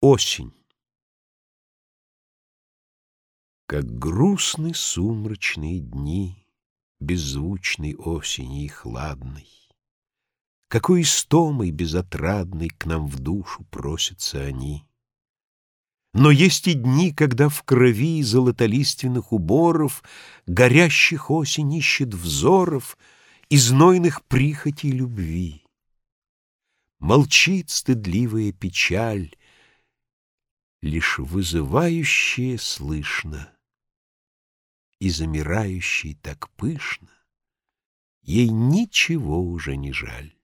Осень. Как грустны сумрачные дни, Беззвучной осени и хладной, Какой истомой безотрадной К нам в душу просятся они. Но есть и дни, когда в крови Золотолиственных уборов Горящих осень ищет взоров И знойных прихотей любви. Молчит стыдливая печаль, лишь вызывающее слышно, и замирающий так пышно, ей ничего уже не жаль.